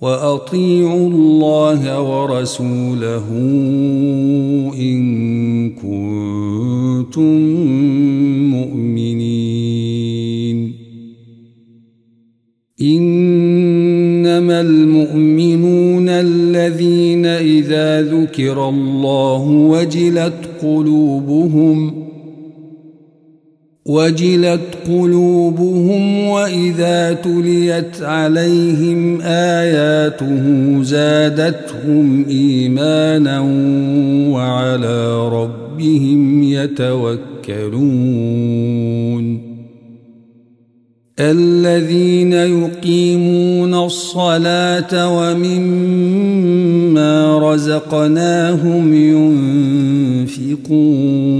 وأطيعوا الله ورسوله إن كنتم مؤمنين. إنما المؤمنون الذين إذا ذكر الله وجلت قلوبهم وجلت قلوبهم وإذا تليت عليهم آياته زادتهم إيمانا وعلى ربهم يتوكلون الذين يقيمون الصلاة ومما رزقناهم ينفقون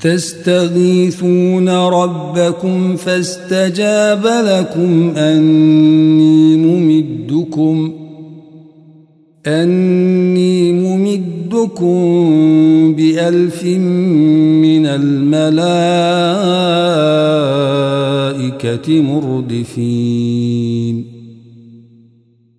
تستغيثون ربكم فاستجاب لكم أني ممدكم أني ممدكم بألف من الملائكة مردفين.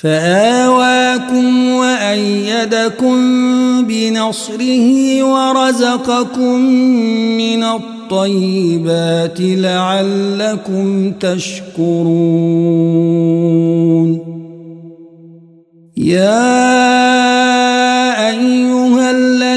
فآواكم وأيدكم بنصره ورزقكم من الطيبات لعلكم تشكرون. يا أيها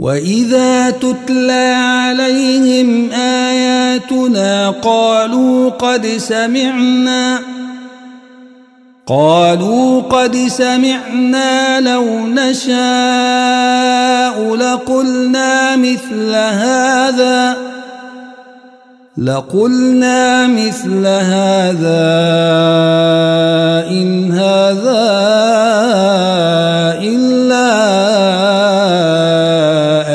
وإذا تتلى عليهم آياتنا قالوا قد سمعنا قالوا قد سمعنا لو نشاء لقلنا مثل هذا لقلنا مثل هذا إن هذا إلا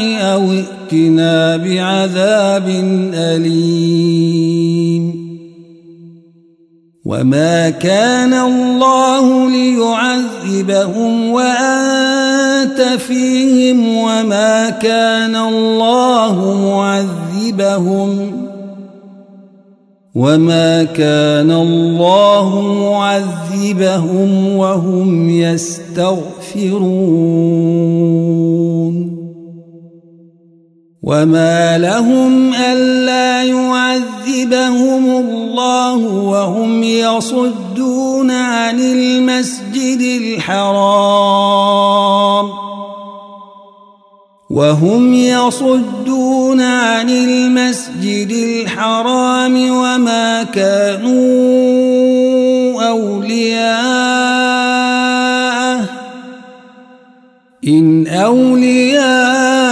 أو ائتنا بعذاب أليم. وما كان الله ليعذبهم وأنت فيهم وما كان الله معذبهم. وما كان الله معذبهم وهم يستغفرون. وما لهم ألا يعذبهم الله وهم يصدون عن المسجد الحرام وهم يصدون عن المسجد الحرام وما كانوا أولياءه إن أولياءه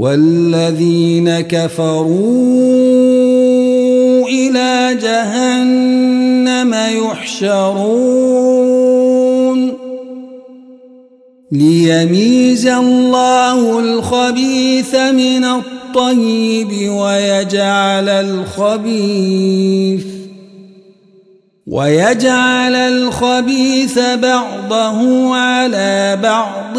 والذين كفروا إلى جهنم يحشرون. ليميز الله الخبيث من الطيب ويجعل الخبيث ويجعل الخبيث بعضه على بعض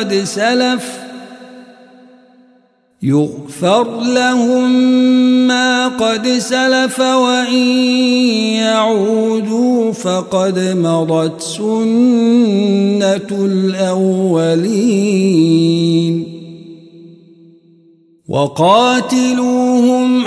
قد سلف يغفر لهم ما قد سلف وإن يعودوا فقد مضت سنة الأولين وقاتلوهم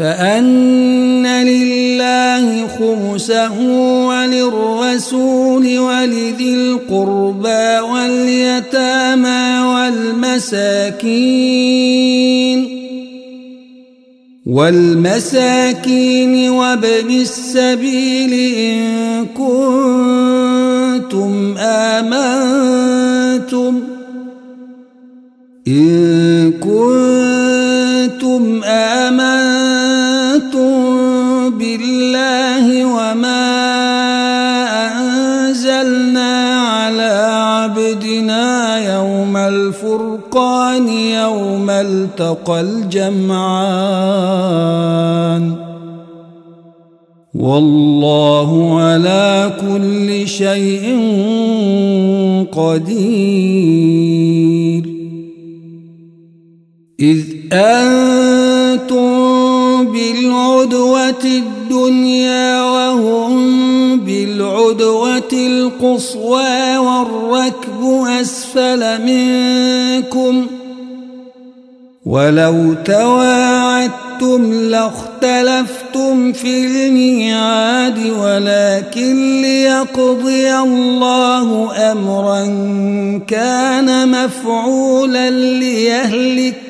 فأن لله خمسه وللرسول ولذي القربى واليتامى والمساكين والمساكين وابن السبيل إن كنتم آمنتم إن كنتم آمنتم الفرقان يوم التقى الجمعان. والله على كل شيء قدير. إذ أنتم بالعدوة الدنيا وهم بالعدوة القصوى والركب أسفل منكم. ولو تواعدتم لاختلفتم في الميعاد ولكن ليقضي الله أمرا كان مفعولا ليهلك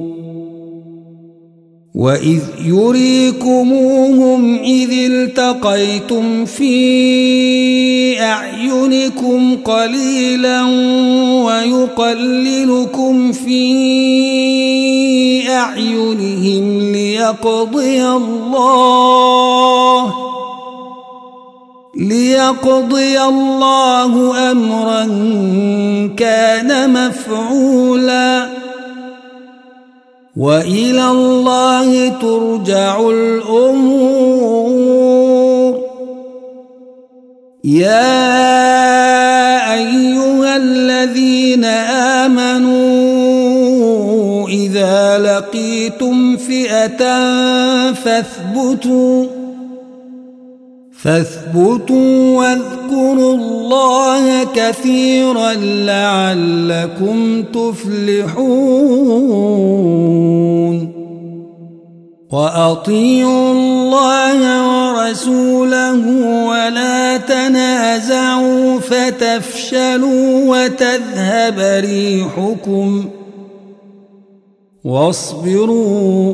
وإذ يريكموهم إذ التقيتم في أعينكم قليلا ويقللكم في أعينهم ليقضي الله ليقضي الله أمرا كان مفعولا وإلى الله ترجع الأمور. يا أيها الذين آمنوا إذا لقيتم فئة فاثبتوا فاثبتوا واذكروا الله كثيرا لعلكم تفلحون. وأطيعوا الله ورسوله ولا تنازعوا فتفشلوا وتذهب ريحكم. واصبروا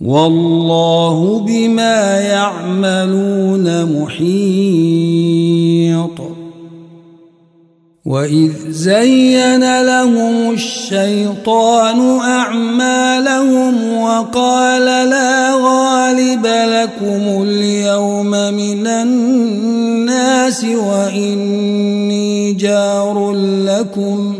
والله بما يعملون محيط. وإذ زين لهم الشيطان أعمالهم وقال لا غالب لكم اليوم من الناس وإني جار لكم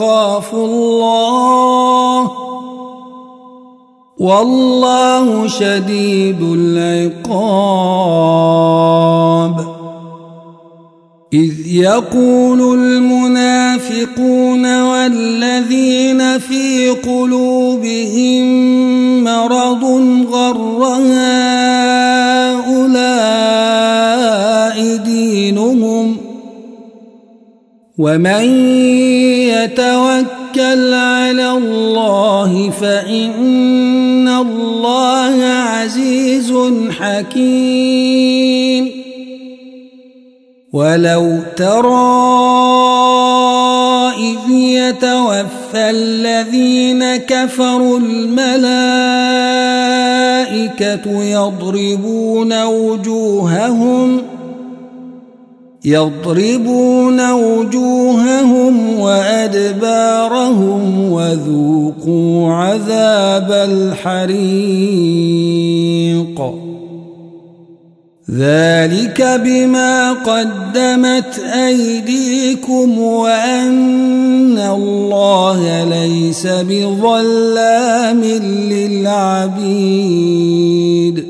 أخاف الله. والله شديد العقاب. إذ يقول المنافقون والذين في قلوبهم مرض غر هؤلاء دينهم. ومن يتوكل على الله فإن الله عزيز حكيم ولو ترى إذ يتوفى الذين كفروا الملائكة يضربون وجوههم يضربون وجوههم وأدبارهم وذوقوا عذاب الحريق. ذلك بما قدمت أيديكم وأن الله ليس بظلام للعبيد.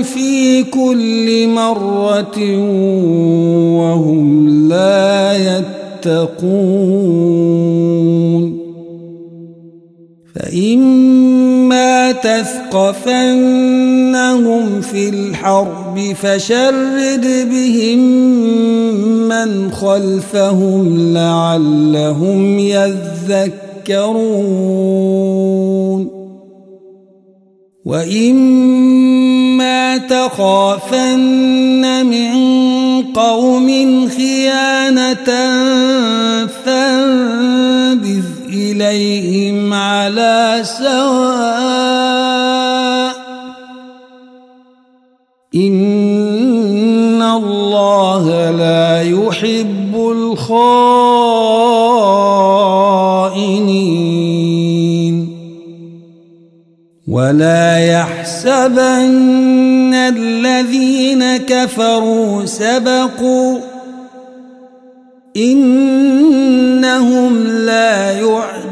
كل مرة وهم لا يتقون فإما تثقفنهم في الحرب فشرد بهم من خلفهم لعلهم يذكرون وإما تخافن من قوم خيانة فانبذ إليهم على سواء إن الله لا يحب الخائنين ولا يحسبن الذين كفروا سبقوا إنهم لا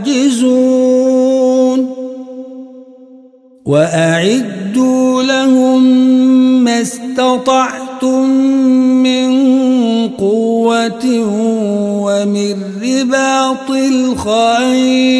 يعجزون وأعدوا لهم ما استطعتم من قوة ومن رباط الخيل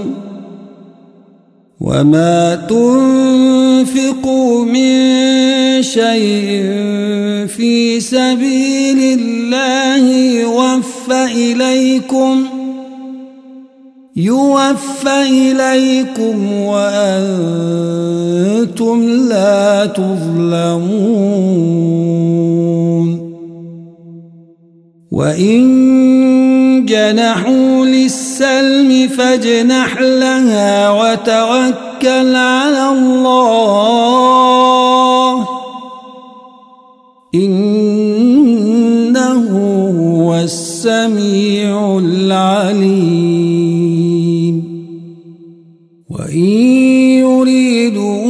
وما تنفقوا من شيء في سبيل الله يوفى إليكم يوفى إليكم وأنتم لا تظلمون وإن جنحوا للسلم فاجنح لها وتوكل على الله. إنه هو السميع العليم. وإن يريدوا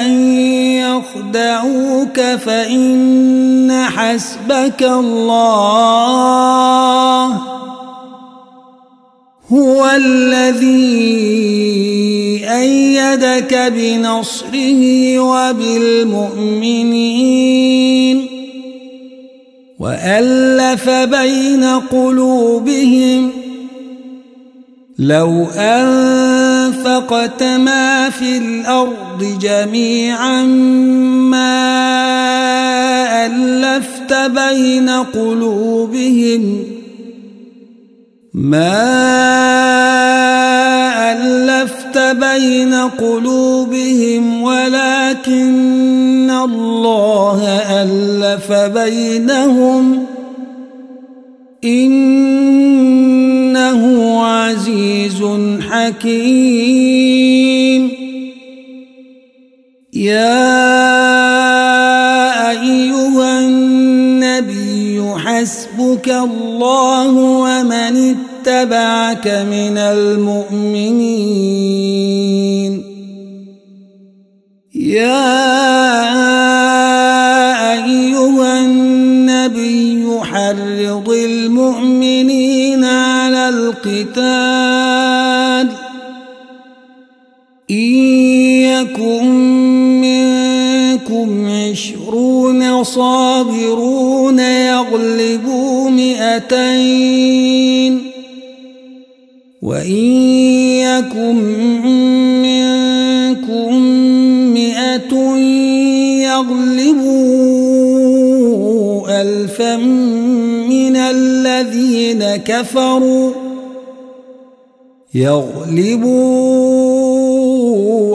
أن يخدعوك فإن حسبك الله. هو الذي أيدك بنصره وبالمؤمنين. وألف بين قلوبهم لو أنفقت ما في الأرض جميعا ما ألفت بين قلوبهم ما ألفت بين قلوبهم ولكن الله ألف بينهم إنه عزيز حكيم. يا أيها النبي حسبك الله ومن اتبعك من المؤمنين. يكن منكم عشرون صابرون يغلبوا مئتين وإن يكن منكم مئة يغلبوا ألفا من الذين كفروا يغلبوا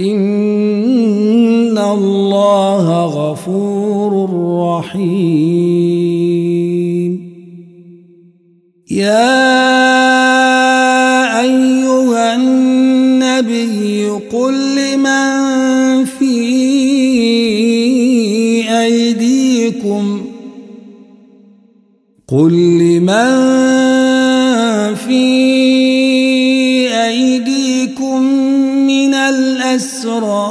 إن الله غفور رحيم. يا أيها النبي قل لمن في أيديكم قل لمن في الأسرى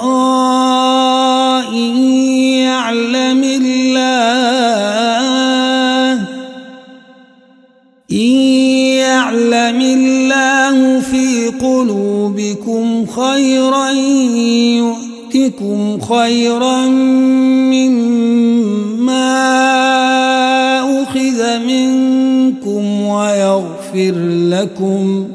إن يعلم الله إن يعلم الله في قلوبكم خيرا يؤتكم خيرا مما أخذ منكم ويغفر لكم.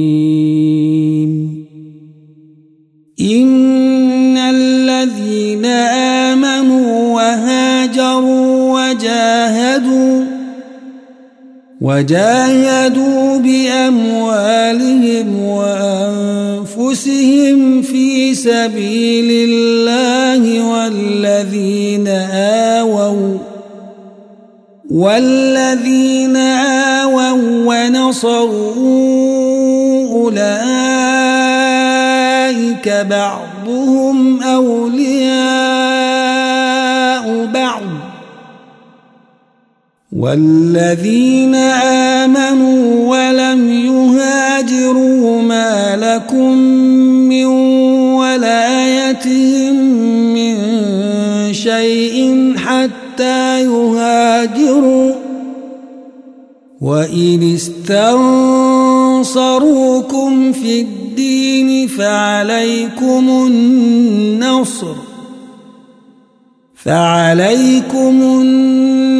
وجاهدوا بأموالهم وأنفسهم في سبيل الله والذين آووا والذين آووا ونصروا أولئك بعضهم أولياء والذين آمنوا ولم يهاجروا ما لكم من ولايتهم من شيء حتى يهاجروا وإن استنصروكم في الدين فعليكم النصر فعليكم النصر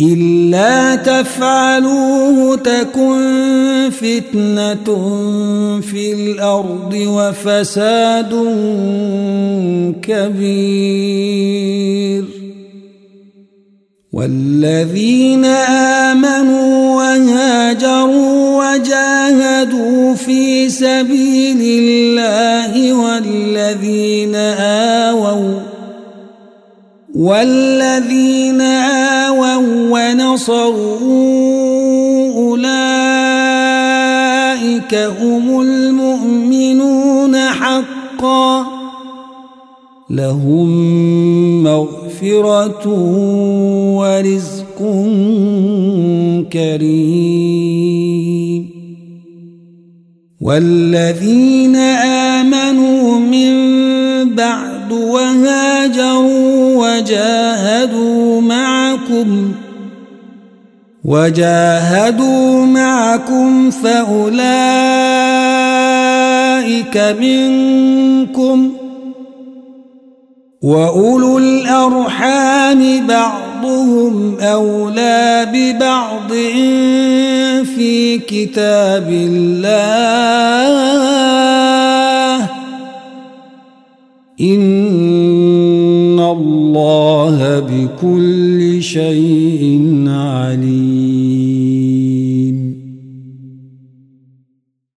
إلا تفعلوه تكن فتنة في الأرض وفساد كبير. والذين آمنوا وهاجروا وجاهدوا في سبيل الله والذين آووا والذين آووا ونصروا أولئك هم المؤمنون حقا لهم مغفرة ورزق كريم والذين آمنوا من بعد وهاجروا وجاهدوا معكم وجاهدوا معكم فأولئك منكم وأولو الأرحام بعضهم أولى ببعض في كتاب الله. إن بكل شيء